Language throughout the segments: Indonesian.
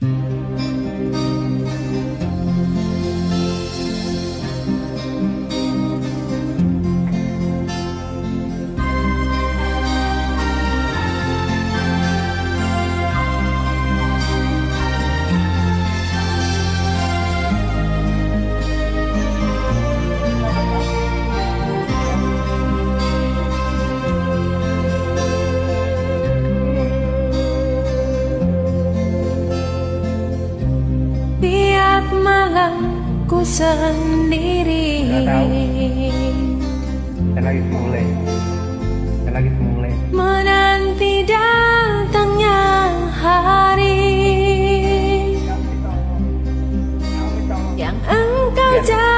Mm-hmm. Ku sendiri. Lagi mulai Saya lagi mulai Menanti datangnya hari Yang engkau ya.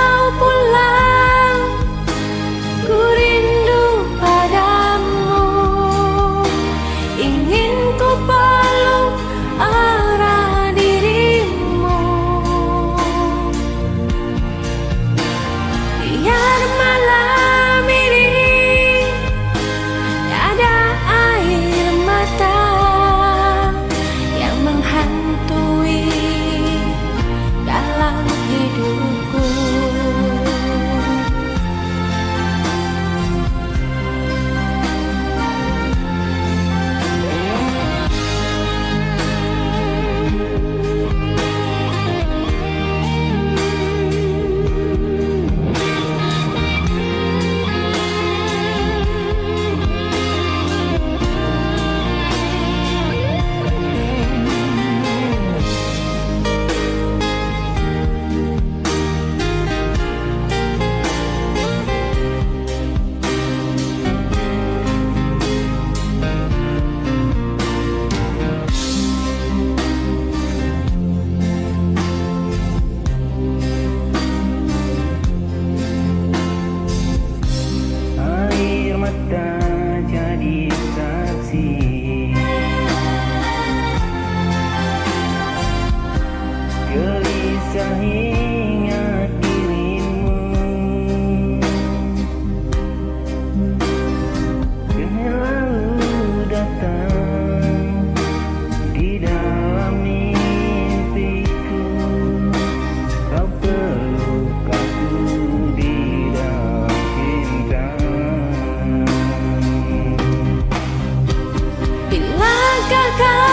apakah kau